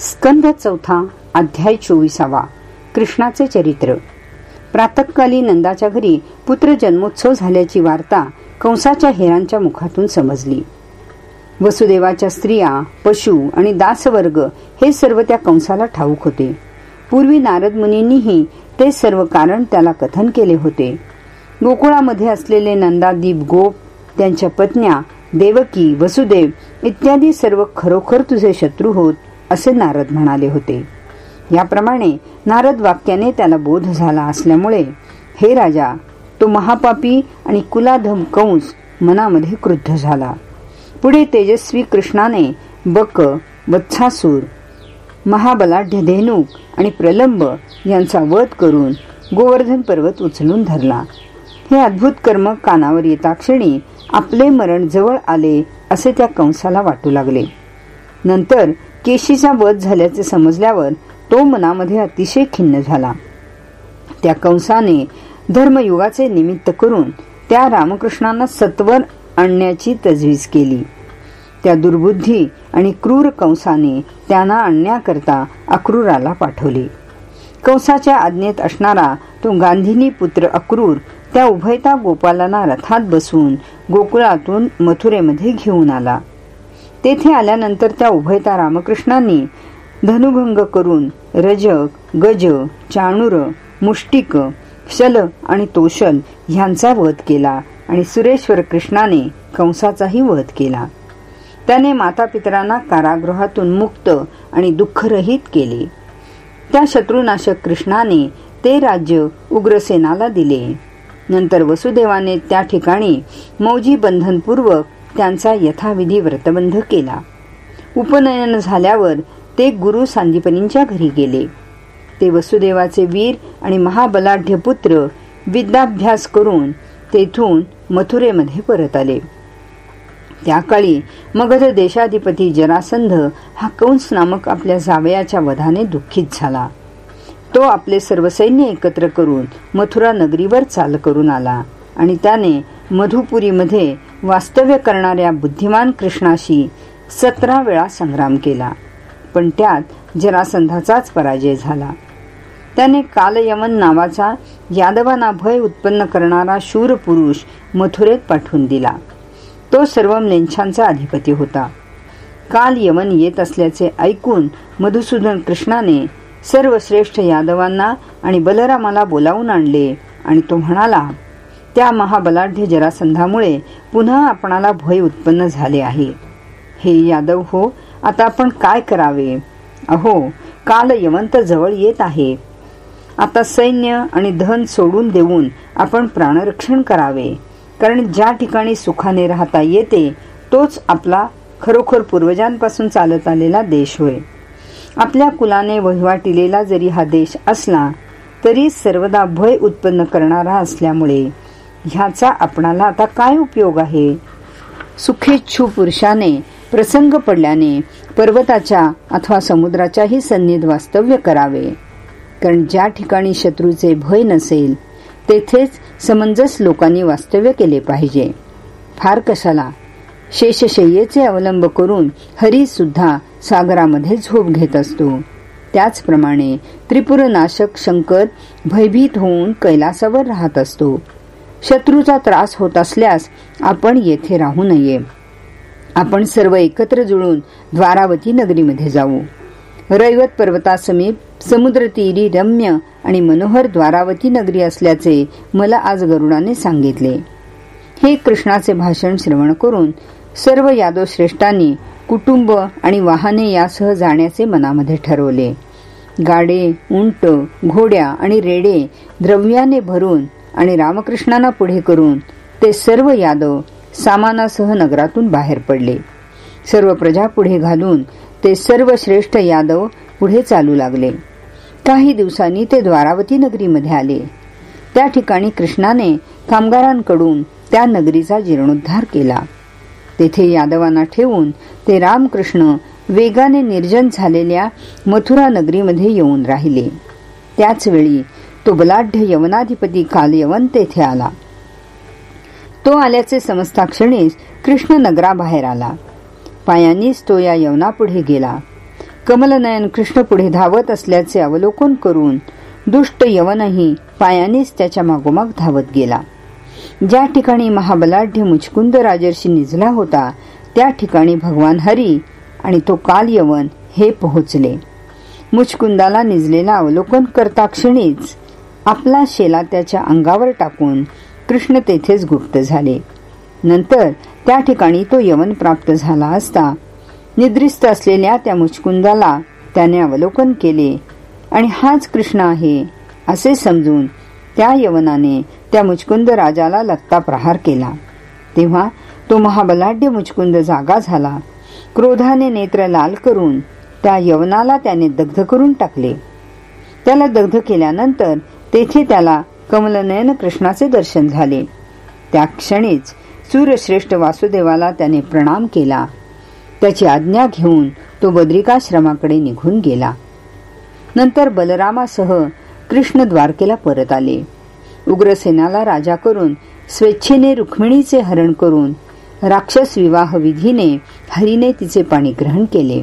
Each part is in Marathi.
स्कंद चौथा अध्याय चोवीसावा कृष्णाचे चरित्र. प्रातकाली नंदाच्या घरी पुत्र जन्मोत्सव झाल्याची वार्ता कंसाच्या हेरांच्या मुखातून समजली. वसुदेवाच्या स्त्रिया पशु आणि दासवर्ग हे सर्व त्या कंसाला ठाऊक होते. पूर्वी नारद मुनींनीही ते सर्व कारण त्याला कथन केले होते. गोकुळामध्ये असलेले नंदादीप गोप त्यांच्या पत्न्या देवकी वसुदेव इत्यादी सर्व खरोखर तुझे शत्रू होत असे नारद म्हणाले होते. याप्रमाणे नारद वाक्याने त्याला बोध झाला असल्यामुळे हे राजा तो महापापी आणि कुलाधम कंस मनामध्ये क्रुद्ध झाला. पुढे तेजस्वी कृष्णाने बक वत्सासूर महाबलाढ्य धेनुक आणि प्रलंब यांचा वध करून गोवर्धन पर्वत उचलून धरला. हे अद्भुत कर्म कानावर येता क्षणी आपले मरण जवळ आले असे त्या कंसाला वाटू लागले. नंतर केशीचा वध झाल्याचे समजल्यावर तो मनामध्ये अतिशय खिन्न झाला. त्या कंसाने धर्मयुगाचे निमित्त करून त्या रामकृष्णांना सत्वर आणण्याची तजवीज केली. त्या दुर्बुद्धी आणि क्रूर कंसाने त्यांना आणण्याकरता अक्रूराला पाठवले. कंसाच्या आज्ञेत असणारा तो गांधीनी पुत्र अक्रूर त्या उभयता गोपालांना रथात बसून गोकुळातून मथुरेमध्ये घेऊन आला. तेथे आल्यानंतर त्या उभयता रामकृष्णांनी धनुभंग करून रजक गज चाणूर मुष्टिक शल आणि तोशल ह्यांचा वध केला आणि सुरेश्वर कृष्णाने कंसाचाही वध केला. त्याने माता पितरांना कारागृहातून मुक्त आणि दुःखरहित केले. त्या शत्रुनाशक कृष्णाने ते राज्य उग्रसेनाला दिले. नंतर वसुदेवाने त्या ठिकाणी मौजी बंधनपूर्वक त्यांचा यथाविधी व्रतबंध केला. उपनयन झाल्यावर ते गुरु सांदीपनींच्या घरी गेले. ते वसुदेवाचे वीर आणि महाबलाढ्य पुत्र विद्याभ्यास करून तेथून मथुरेमध्ये परत आले. त्या काळी मगध देशाधिपती जरासंध हा कंस नामक आपल्या जावयाच्या वधाने दुःखित झाला. तो आपले सर्व सैन्य एकत्र करून मथुरा नगरीवर चाल करून आला आणि त्याने मधुपुरीमध्ये वास्तव्य करणाऱ्या बुद्धिमान कृष्णाशी सतरा वेळा संग्राम केला. पण त्यात जरासंधाचाच पराजय झाला. त्याने कालयमन नावाचा यादवांना भय उत्पन्न करणारा शूर पुरुष मथुरेत पाठवून दिला. तो सर्व नेंछांचा अधिपती होता. काल यमन येत असल्याचे ऐकून मधुसूदन कृष्णाने सर्वश्रेष्ठ यादवांना आणि बलरामाला बोलावून आणले आणि तो म्हणाला त्या महाबलाढ्य जरासंधामुळे पुन्हा आपणाला भय उत्पन्न झाले आहे. हे यादव हो आता आपण काय करावे? अहो काल यवंत जवळ येत आहे. आता सैन्य आणि धन सोडून देऊन आपण प्राणरक्षण करावे. कारण ज्या ठिकाणी सुखाने राहता येते तोच आपला खरोखर पूर्वजांपासून चालत आलेला देश होय. आपल्या कुलाने वहिवाटिलेला जरी हा देश असला तरी सर्वदा भय उत्पन्न करणारा असल्यामुळे ह्याचा आपणाला आता काय उपयोग आहे? सुखेच्छू पुरुषाने प्रसंग पडल्याने पर्वताच्या अथवा समुद्राच्याही सन्निध वास्तव्य करावे. कारण ज्या ठिकाणी शत्रूचे भय नसेल तेथेच समंजस लोकांनी वास्तव्य केले पाहिजे. फार कशाला? शेषशय्येचे अवलंब करून हरी सुद्धा सागरामध्ये झोप घेत असतो. त्याचप्रमाणे त्रिपुरनाशक शंकर भयभीत होऊन कैलासावर राहत असतो. शत्रूचा त्रास होत असल्यास आपण येथे राहू नये. आपण सर्व एकत्र जुळून द्वारावती नगरीमध्ये जाऊ. रैवत पर्वतासमीप समुद्रतीरी रम्य आणि मनोहर द्वारावती नगरी असल्याचे मला आज गरुडाने सांगितले. हे कृष्णाचे भाषण श्रवण करून सर्व यादव श्रेष्ठांनी कुटुंब आणि वाहने यासह जाण्याचे मनामध्ये ठरवले. गाडे उंट घोड्या आणि रेडे द्रव्याने भरून आणि रामकृष्णांना पुढे करून ते सर्व यादव सामानासह नगरातून बाहेर पडले. सर्व प्रजा पुढे घालून ते सर्व श्रेष्ठ यादव पुढे चालू लागले. काही दिवसांनी ते द्वारावती नगरीमध्ये आले. त्या ठिकाणी कृष्णाने कामगारांकडून त्या नगरीचा जीर्णोद्धार केला. तेथे यादवांना ठेवून ते रामकृष्ण वेगाने निर्जन झालेल्या मथुरा नगरीमध्ये येऊन राहिले. त्याच वेळी तो बलाढ्य यवनाधिपती काल यवन तेथे आला. तो आल्याचे समजता क्षणीच कृष्ण नगराबाहेर आला. पायांनीच तो या यवनापुढे गेला. कमलनयन कृष्ण पुढे धावत असल्याचे अवलोकन करून दुष्ट यवनही पायानेच त्याच्या मागोमाग धावत गेला. ज्या ठिकाणी महाबलाढ्य मुचकुंद राजर्षी निजला होता त्या ठिकाणी भगवान हरी आणि तो काल यवन हे पोहोचले. मुचकुंदाला निजलेला अवलोकन करता क्षणीच आपला शेला त्याच्या अंगावर टाकून कृष्ण तेथेच गुप्त झाले. नंतर त्या ठिकाणी तो यवन प्राप्त झाला असता निद्रिस्त असलेल्या त्या मुचकुंदाला त्याने अवलोकन केले आणि हाच कृष्ण आहे असे समजून त्या यवनाने त्या मुचकुंद राजाला लत्ता प्रहार केला. तेव्हा तो महाबलाढ्य मुचकुंद जागा झाला. क्रोधाने नेत्र लाल करून त्या यवनाला त्याने दग्ध करून टाकले. त्याला दग्ध केल्यानंतर तेथे त्याला कमलनयन कृष्णाचे दर्शन झाले. त्या क्षणीच सूर्यश्रेष्ठ वासुदेवाला त्याने प्रणाम केला. त्याची आज्ञा घेऊन तो बद्रिकाश्रमाकडे निघून गेला. नंतर बलरामासह कृष्ण द्वारकेला परत आले. उग्रसेनाला राजा करून स्वेच्छेने रुक्मिणीचे हरण करून राक्षस विवाह विधीने हरीने तिचे पाणी ग्रहण केले.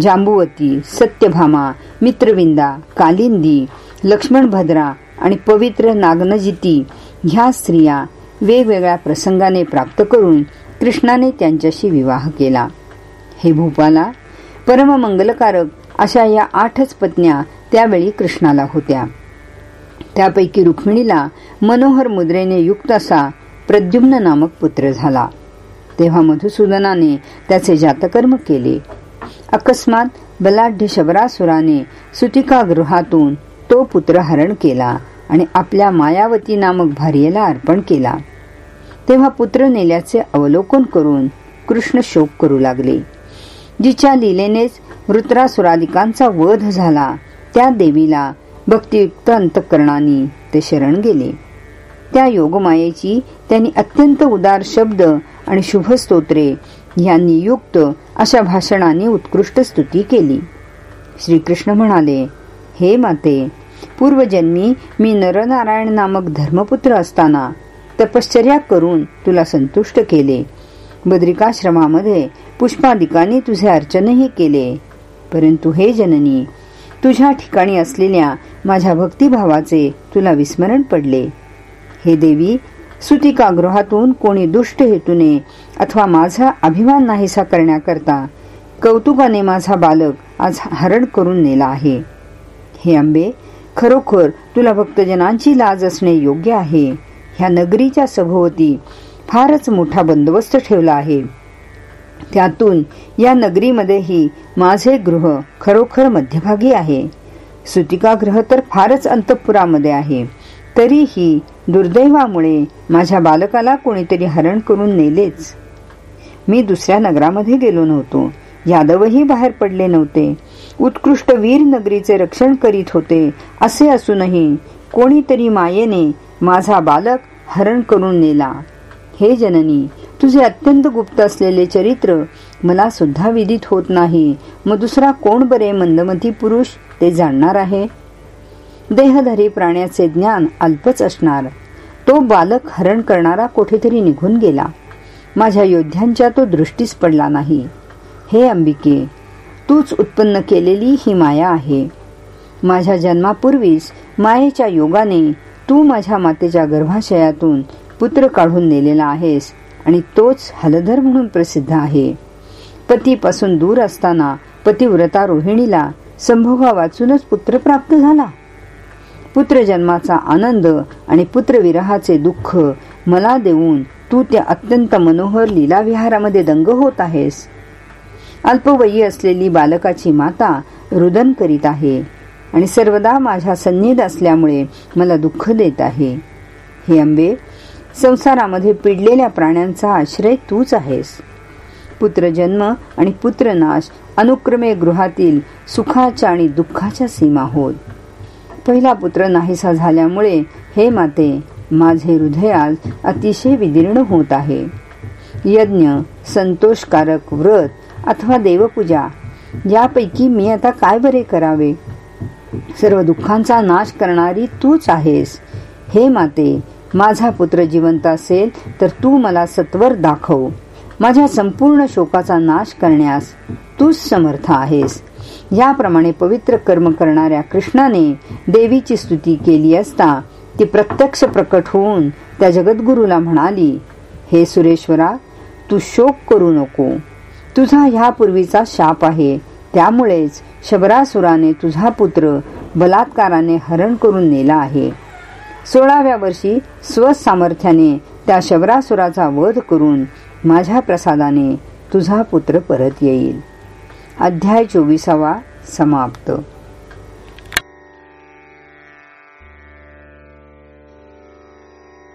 जांबुवती सत्यभामा मित्रविंदा कालिंदी लक्ष्मण भद्रा आणि पवित्र नागनजिती ह्या स्त्रिया वेगवेगळ्या प्रसंगाने प्राप्त करून कृष्णाने त्यांच्याशी विवाह केला. हे भूपाला परममंगलकारक अशा या आठच पत्न्या त्यावेळी कृष्णाला होत्या. त्यापैकी रुक्मिणीला मनोहर मुद्रेने युक्त असा प्रद्युम्न नामक पुत्र झाला. तेव्हा मधुसूदनाने त्याचे जातकर्म केले. अकस्मात बलाढ्य शबरासुराने सुतिका गृहातून तो पुत्र हरण केला आणि आपल्या मायावती नामक भार्येला अर्पण केला. तेव्हा पुत्र नेल्याचे अवलोकन करून कृष्ण शोक करू लागले. जिच्या लिलेनेच वृत्रासुरादिकांचा वध झाला त्या देवीला भक्तियुक्त अंतकरणाने ते शरण गेले. त्या योगमायेची त्यांनी अत्यंत उदार शब्द आणि शुभ स्तोत्रे यांनी युक्त अशा भाषणाने उत्कृष्ट स्तुती केली. श्रीकृष्ण म्हणाले हे माते पूर्वजन्मी मी नरनारायण नामक धर्मपुत्र असताना तपश्चर्या करून तुला संतुष्ट केले. बद्रिकाश्रमामध्ये पुष्पादिकाने तुझे अर्चनही केले. परंतु हे जननी तुझ्या ठिकाणी असलेल्या माझ्या भक्तिभावाचे तुला विस्मरण पडले. हे देवी सुतिकागृहातून कोणी दुष्ट हेतूने अथवा माझा अभिमान नाहीसा करण्याकरता कौतुकाने माझा बालक आज हरण करून नेला आहे. हे आंबे खरोखर तुला भक्तजनांची लाज असणे योग्य आहे. ह्या नगरीच्या सभोवती फारच मोठा बंदोबस्त ठेवला आहे. त्यातून या नगरीमध्येही माझे गृह खरोखर मध्यभागी आहे. सुतिकागृह तर फारच अंतपुरामध्ये आहे. तरीही दुर्दैवामुळे माझ्या बालकाला कोणीतरी हरण करून नेलेच. मी दुसऱ्या नगरामध्ये गेलो नव्हतो. यादवही बाहेर पडले नव्हते. उत्कृष्ट वीर नगरीचे रक्षण करीत होते असे असूनही कोणीतरी मायेने माझा बालक हरण करून नेला. हे जननी तुझे अत्यंत गुप्त असलेले चरित्र मला सुद्धा विदित होत नाही. मग दुसरा कोण बरे मंदमती पुरुष ते जाणणार आहे? देहधारी प्राण्याचे ज्ञान अल्पच असणार. तो बालक हरण करणारा कोठेतरी निघून गेला. माझ्या योद्ध्यांच्या तो दृष्टीस पडला नाही. हे अंबिके तूच उत्पन्न केलेली ही माया आहे. माझ्या जन्मापूर्वीच मायेच्या योगाने तू माझ्या मातेच्या गर्भाशयातून पुत्र काढून नेलेला आहेस आणि तोच हलधर म्हणून प्रसिद्ध आहे. पतीपासून दूर असताना पतिव्रता रोहिणीला संभोगा वाचूनच पुत्र प्राप्त झाला. पुत्र जन्माचा आनंद आणि पुत्रविरहाचे दुःख मला देऊन तू त्या अत्यंत मनोहर लीला विहारामध्ये दंग होत आहेस. अल्पवयी असलेली बालकाची माता रुदन करीत आहे आणि सर्वदा माझ्या सन्निध असल्यामुळे मला दुःख देत आहे. हे अंबे संसारामध्ये पिडलेल्या प्राण्यांचा आश्रय तूच आहेस. पुत्रजन्म आणि पुत्रनाश अनुक्रमे गृहातील सुखाच्या आणि दुःखाच्या सीमा होत. पहिला पुत्र नाहीसा झाल्यामुळे हे माते माझे हृदय आज अतिशय विदीर्ण होत आहे. यज्ञ संतोषकारक व्रत अथवा देवपूजा. यापैकी मी आता काय बरे करावे? सर्व दुःखांचा नाश करणारी तूच आहेस. हे माते माझा पुत्र जिवंत असेल तर तू मला सत्वर दाखव. माझ्या संपूर्ण शोकाचा नाश करण्यास तूच समर्थ आहेस. याप्रमाणे पवित्र कर्म करणाऱ्या कृष्णाने देवीची स्तुती केली असता ती प्रत्यक्ष प्रकट होऊन त्या जगद्गुरूला म्हणाली हे सुरेश्वरा तू शोक करू नको. तुझा ह्यापूर्वीचा शाप आहे. त्यामुळेच शबरासुराने तुझा पुत्र बलात्काराने हरण करून नेला आहे. सोळाव्या वर्षी स्वसामर्थ्याने त्या शबरासुराचा वध करून माझ्या प्रसादाने तुझा पुत्र परत येईल. अध्याय चोवीसावा समाप्त.